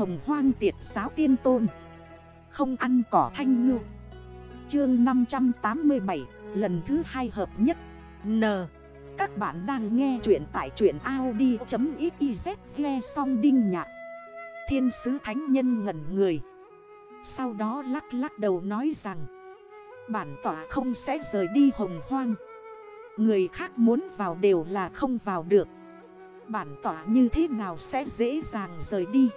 hồng hoang tiệt giáo tiên tôn. Không ăn cỏ thanh ngư. Chương 587 lần thứ hai hợp nhất. N. Các bạn đang nghe chuyện tại chuyện Audi.xyz Nghe xong đinh nhạc. Thiên sứ thánh nhân ngẩn người. Sau đó lắc lắc đầu nói rằng, Bản tỏa không sẽ rời đi hồng hoang. Người khác muốn vào đều là không vào được. Bản tỏa như thế nào sẽ dễ dàng rời đi?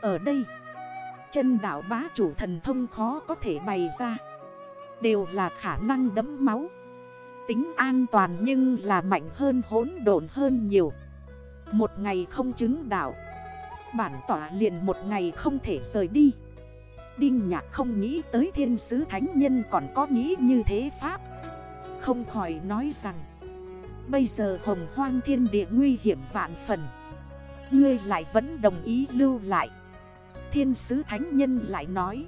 Ở đây, Chân đảo bá chủ thần thông khó có thể bày ra. Đều là khả năng đấm máu. Tính an toàn nhưng là mạnh hơn, hỗn độn hơn nhiều. Một ngày không chứng đảo Bản tỏa liền một ngày không thể rời đi. Đinh nhạc không nghĩ tới thiên sứ thánh nhân còn có nghĩ như thế pháp. Không khỏi nói rằng, Bây giờ hồng hoang thiên địa nguy hiểm vạn phần. Ngươi lại vẫn đồng ý lưu lại. Thiên sứ thánh nhân lại nói,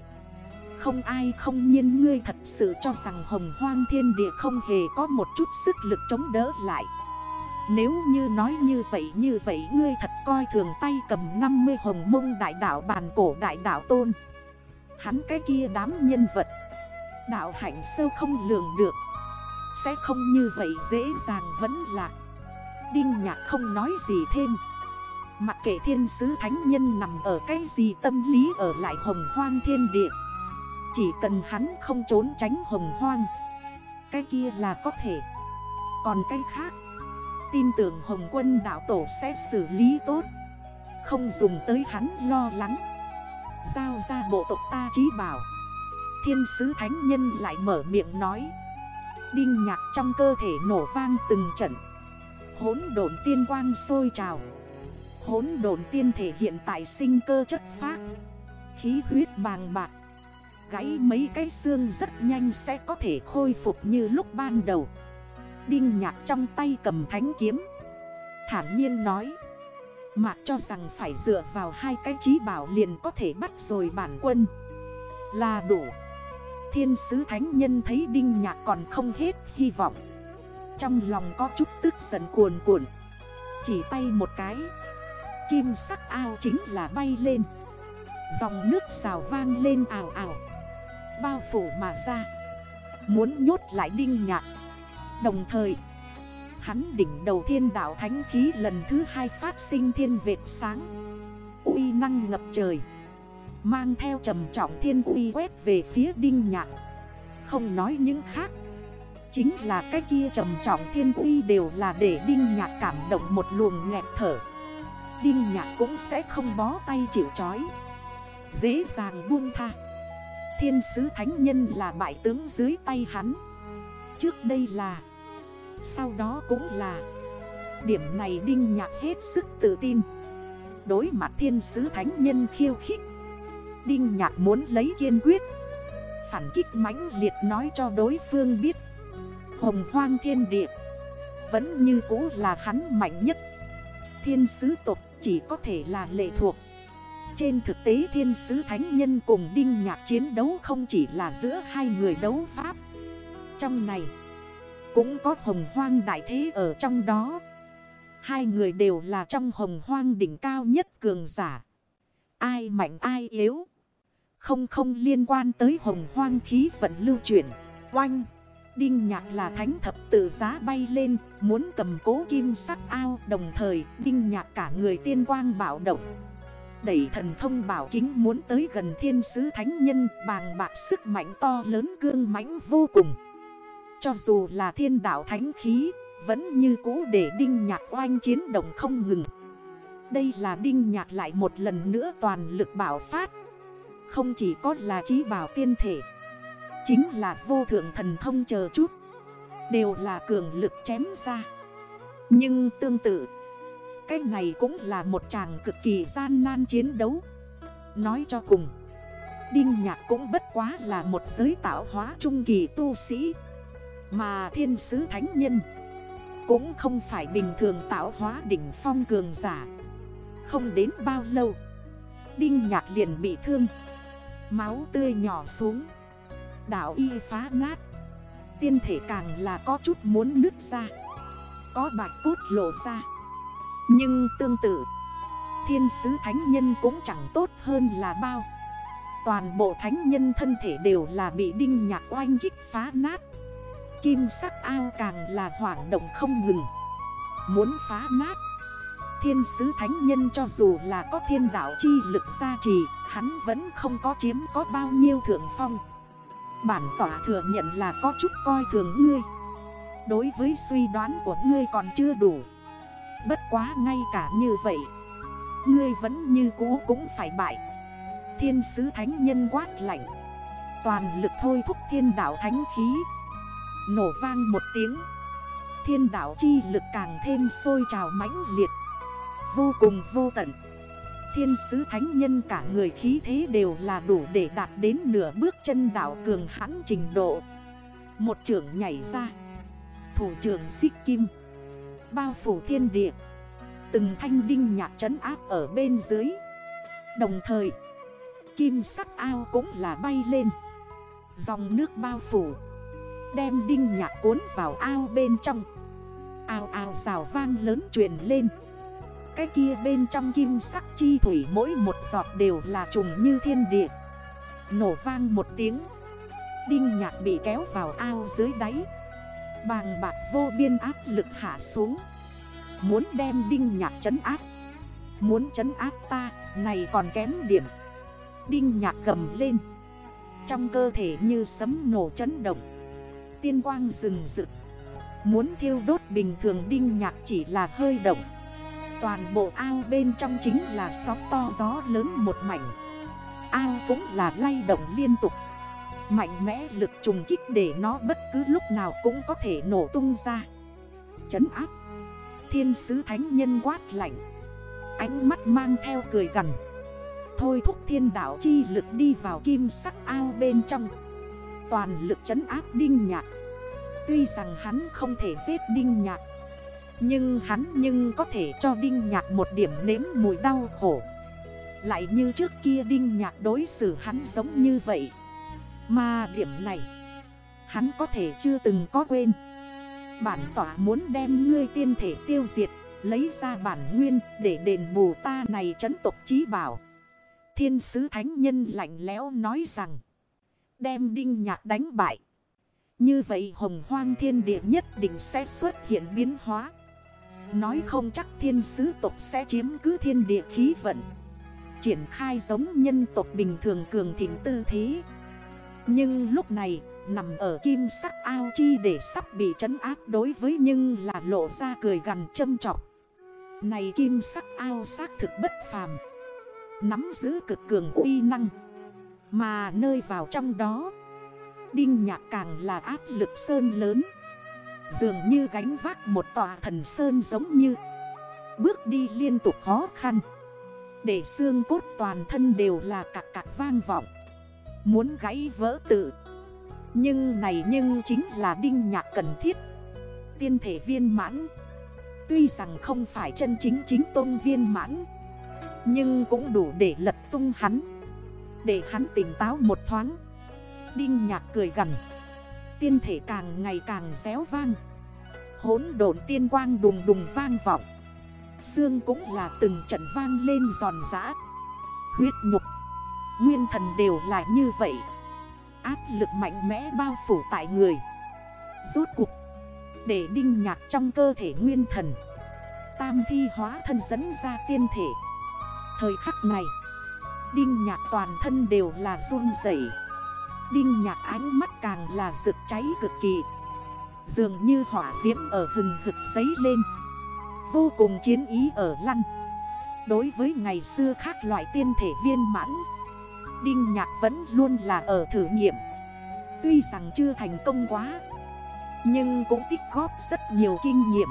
Không ai không nhiên ngươi thật sự cho rằng hồng hoang thiên địa không hề có một chút sức lực chống đỡ lại. Nếu như nói như vậy như vậy ngươi thật coi thường tay cầm 50 hồng mông đại đảo bàn cổ đại đảo tôn. Hắn cái kia đám nhân vật, Đạo hạnh sâu không lường được. Sẽ không như vậy dễ dàng vẫn lạc Đinh nhạc không nói gì thêm. Mặc kệ thiên sứ thánh nhân nằm ở cái gì tâm lý ở lại hồng hoang thiên địa. Chỉ cần hắn không trốn tránh hồng hoang. Cái kia là có thể. Còn cái khác, Tin tưởng hồng quân đạo tổ sẽ xử lý tốt. Không dùng tới hắn lo lắng. Giao ra bộ tộc ta trí bảo. Thiên sứ thánh nhân lại mở miệng nói. Đinh nhạc trong cơ thể nổ vang từng trận. Hốn độn tiên quang sôi trào. Hốn độn tiên thể hiện tại sinh cơ chất phát Khí huyết bàng bạc. Gãy mấy cái xương rất nhanh sẽ có thể khôi phục như lúc ban đầu. Đinh nhạc trong tay cầm thánh kiếm. Thản nhiên nói. Mạc cho rằng phải dựa vào hai cái trí bảo liền có thể bắt rồi bản quân. Là đủ. Thiên sứ thánh nhân thấy đinh nhạc còn không hết hy vọng. Trong lòng có chút tức giận cuồn cuộn. Chỉ tay một cái. Kim sắc ao chính là bay lên. Dòng nước xào vang lên ảo ảo Bao phủ mà ra. Muốn nhốt lại đinh nhạc. Đồng thời, Hắn đỉnh đầu thiên đảo thánh khí lần thứ hai phát sinh thiên vệt sáng. Uy năng ngập trời. Mang theo trầm trọng thiên uy quét về phía đinh nhạc. Không nói những khác. Chính là cái kia trầm trọng thiên uy đều là để đinh nhạc cảm động một luồng nghẹt thở. Đinh nhạc cũng sẽ không bó tay chịu chói Dễ dàng buông tha. Thiên sứ thánh nhân là bại tướng dưới tay hắn. Trước đây là, Sau đó cũng là. Điểm này đinh nhạc hết sức tự tin. Đối mặt thiên sứ thánh nhân khiêu khích Đinh nhạc muốn lấy kiên quyết. Phản kích mãnh liệt nói cho đối phương biết. Hồng hoang thiên địa Vẫn như cũ là hắn mạnh nhất. Thiên sứ tộc chỉ có thể là lệ thuộc. Trên thực tế thiên sứ thánh nhân cùng đinh nhạc chiến đấu không chỉ là giữa hai người đấu pháp. Trong này, cũng có hồng hoang đại thế ở trong đó. Hai người đều là trong hồng hoang đỉnh cao nhất cường giả. Ai mạnh ai yếu. Không không liên quan tới hồng hoang khí vận lưu chuyển. Oanh. Đinh nhạc là thánh thập tự giá bay lên, Muốn cầm cố kim sắc ao. Đồng thời, đinh nhạc cả người tiên quang bảo động. Đẩy thần thông bảo kính muốn tới gần thiên sứ thánh nhân, Bàng bạc sức mạnh to lớn cương mãnh vô cùng. Cho dù là thiên đạo thánh khí, Vẫn như cũ để đinh nhạc oanh chiến động không ngừng. Đây là đinh nhạc lại một lần nữa toàn lực bảo phát. Không chỉ có là trí bảo tiên thể Chính là vô thượng thần thông chờ chút. Đều là cường lực chém ra. Nhưng tương tự, Cái này cũng là một chàng cực kỳ gian nan chiến đấu. Nói cho cùng, Đinh Nhạc cũng bất quá là một giới tạo hóa trung kỳ tu sĩ. Mà thiên sứ thánh nhân Cũng không phải bình thường tạo hóa đỉnh phong cường giả. Không đến bao lâu, Đinh Nhạc liền bị thương. Máu tươi nhỏ xuống. Đảo y phá nát. Tiên thể càng là có chút muốn nứt ra, Có bạch cốt lộ ra. Nhưng tương tự, Thiên sứ thánh nhân cũng chẳng tốt hơn là bao. Toàn bộ thánh nhân thân thể đều là bị đinh nhạc oanh kích phá nát. Kim sắc ao càng là hoảng động không ngừng. Muốn phá nát, Thiên sứ thánh nhân cho dù là có thiên đạo chi lực gia trì, Hắn vẫn không có chiếm có bao nhiêu thượng phong. Bản tỏa thừa nhận là có chút coi thường ngươi. Đối với suy đoán của ngươi còn chưa đủ. Bất quá ngay cả như vậy, Ngươi vẫn như cũ cũng phải bại. Thiên sứ thánh nhân quát lạnh. Toàn lực thôi thúc thiên đạo thánh khí. Nổ vang một tiếng. Thiên đạo chi lực càng thêm sôi trào mãnh liệt. Vô cùng vô tận. Thiên sứ thánh nhân cả người khí thế đều là đủ để đạt đến nửa bước chân đảo cường hãn trình độ. Một trưởng nhảy ra. Thủ trưởng xích kim. Bao phủ thiên địa. Từng thanh đinh nhạc trấn áp ở bên dưới. Đồng thời, Kim sắc ao cũng là bay lên. Dòng nước bao phủ. Đem đinh nhạc cuốn vào ao bên trong. Ao ao rào vang lớn truyền lên. Cái kia bên trong kim sắc chi thủy mỗi một giọt đều là trùng như thiên địa. Nổ vang một tiếng. Đinh nhạc bị kéo vào ao dưới đáy. Bàng bạc vô biên áp lực hạ xuống. Muốn đem đinh nhạc trấn áp. Muốn trấn áp ta, Này còn kém điểm. Đinh nhạc gầm lên. Trong cơ thể như sấm nổ chấn động. Tiên quang rừng rực. Muốn thiêu đốt bình thường đinh nhạc chỉ là hơi động. Toàn bộ ao bên trong chính là sóng to gió lớn một mảnh. Ao cũng là lay động liên tục. Mạnh mẽ lực trùng kích để nó bất cứ lúc nào cũng có thể nổ tung ra. Chấn áp. Thiên sứ thánh nhân quát lạnh. Ánh mắt mang theo cười gần Thôi thúc thiên đảo chi lực đi vào kim sắc ao bên trong. Toàn lực chấn áp đinh nhạc. Tuy rằng hắn không thể giết đinh nhạc nhưng hắn nhưng có thể cho đinh nhạc một điểm nếm mùi đau khổ. Lại như trước kia đinh nhạc đối xử hắn giống như vậy. Mà điểm này, Hắn có thể chưa từng có quên. Bản tỏa muốn đem ngươi tiên thể tiêu diệt, Lấy ra bản nguyên để đền bù ta này trấn tộc trí bảo. Thiên sứ thánh nhân lạnh lẽo nói rằng, Đem đinh nhạc đánh bại. Như vậy hồng hoang thiên địa nhất định sẽ xuất hiện biến hóa. Nói không chắc thiên sứ tộc sẽ chiếm cứ thiên địa khí vận. Triển khai giống nhân tộc bình thường cường thịnh tư thế. Nhưng lúc này, Nằm ở kim sắc ao chi để sắp bị trấn áp đối với nhưng là lộ ra cười gần châm trọc Này kim sắc ao xác thực bất phàm. Nắm giữ cực cường uy năng. Mà nơi vào trong đó, Đinh nhạc càng là áp lực sơn lớn. Dường như gánh vác một tòa thần sơn giống như. Bước đi liên tục khó khăn. Để xương cốt toàn thân đều là cạc cạc vang vọng. Muốn gãy vỡ tự. Nhưng này nhưng chính là đinh nhạc cần thiết. Tiên thể viên mãn. Tuy rằng không phải chân chính chính tôn viên mãn. Nhưng cũng đủ để lật tung hắn. Để hắn tỉnh táo một thoáng. Đinh nhạc cười gần Tiên thể càng ngày càng réo vang. Hốn độn tiên quang đùng đùng vang vọng. Xương cũng là từng trận vang lên giòn giã. Huyết nhục, Nguyên thần đều là như vậy. Áp lực mạnh mẽ bao phủ tại người. Rốt cuộc, Để đinh nhạc trong cơ thể nguyên thần, Tam thi hóa thân dẫn ra tiên thể. Thời khắc này, Đinh nhạc toàn thân đều là run dậy Đinh nhạc ánh mắt càng là rực cháy cực kỳ. Dường như hỏa diễm ở hừng hực giấy lên. Vô cùng chiến ý ở lăn Đối với ngày xưa khác loại tiên thể viên mãn, Đinh nhạc vẫn luôn là ở thử nghiệm. Tuy rằng chưa thành công quá, Nhưng cũng tích góp rất nhiều kinh nghiệm.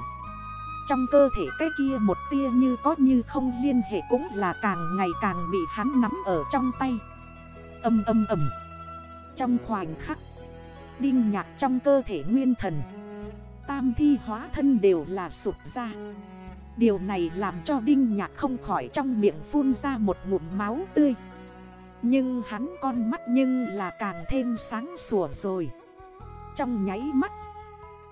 Trong cơ thể cái kia một tia như có như không liên hệ cũng là càng ngày càng bị hắn nắm ở trong tay. Âm âm âm Trong khoảnh khắc Đinh nhạc trong cơ thể nguyên thần. Tam thi hóa thân đều là sụp ra. Điều này làm cho Đinh Nhạc không khỏi trong miệng phun ra một ngụm máu tươi. Nhưng hắn con mắt nhưng là càng thêm sáng sủa rồi. Trong nháy mắt,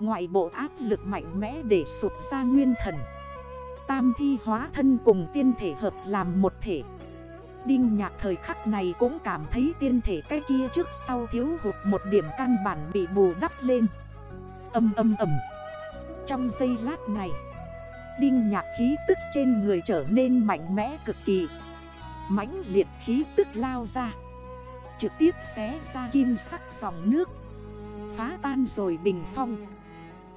Ngoại bộ áp lực mạnh mẽ để sụp ra nguyên thần. Tam thi hóa thân cùng tiên thể hợp làm một thể. Đinh nhạc thời khắc này cũng cảm thấy tiên thể cái kia trước sau thiếu hụt một điểm căn bản bị bù đắp lên. Âm âm âm. Trong giây lát này, Đinh nhạc khí tức trên người trở nên mạnh mẽ cực kỳ. Mãnh liệt khí tức lao ra, Trực tiếp xé ra kim sắc dòng nước, Phá tan rồi bình phong.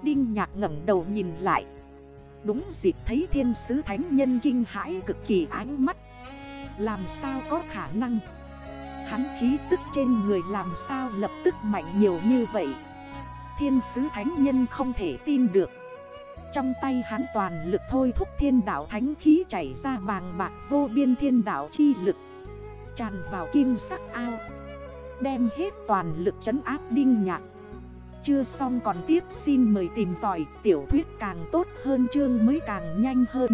Đinh nhạc ngẩn đầu nhìn lại. Đúng dịp thấy thiên sứ thánh nhân kinh hãi cực kỳ ánh mắt. Làm sao có khả năng? Hắn khí tức trên người làm sao lập tức mạnh nhiều như vậy? Thiên sứ thánh nhân không thể tin được. Trong tay hắn toàn lực thôi thúc thiên đảo thánh khí chảy ra bàng bạc vô biên thiên đảo chi lực. Tràn vào kim sắc ao. Đem hết toàn lực trấn áp đinh nhạc. Chưa xong còn tiếp xin mời tìm tỏi tiểu thuyết càng tốt hơn chương mới càng nhanh hơn.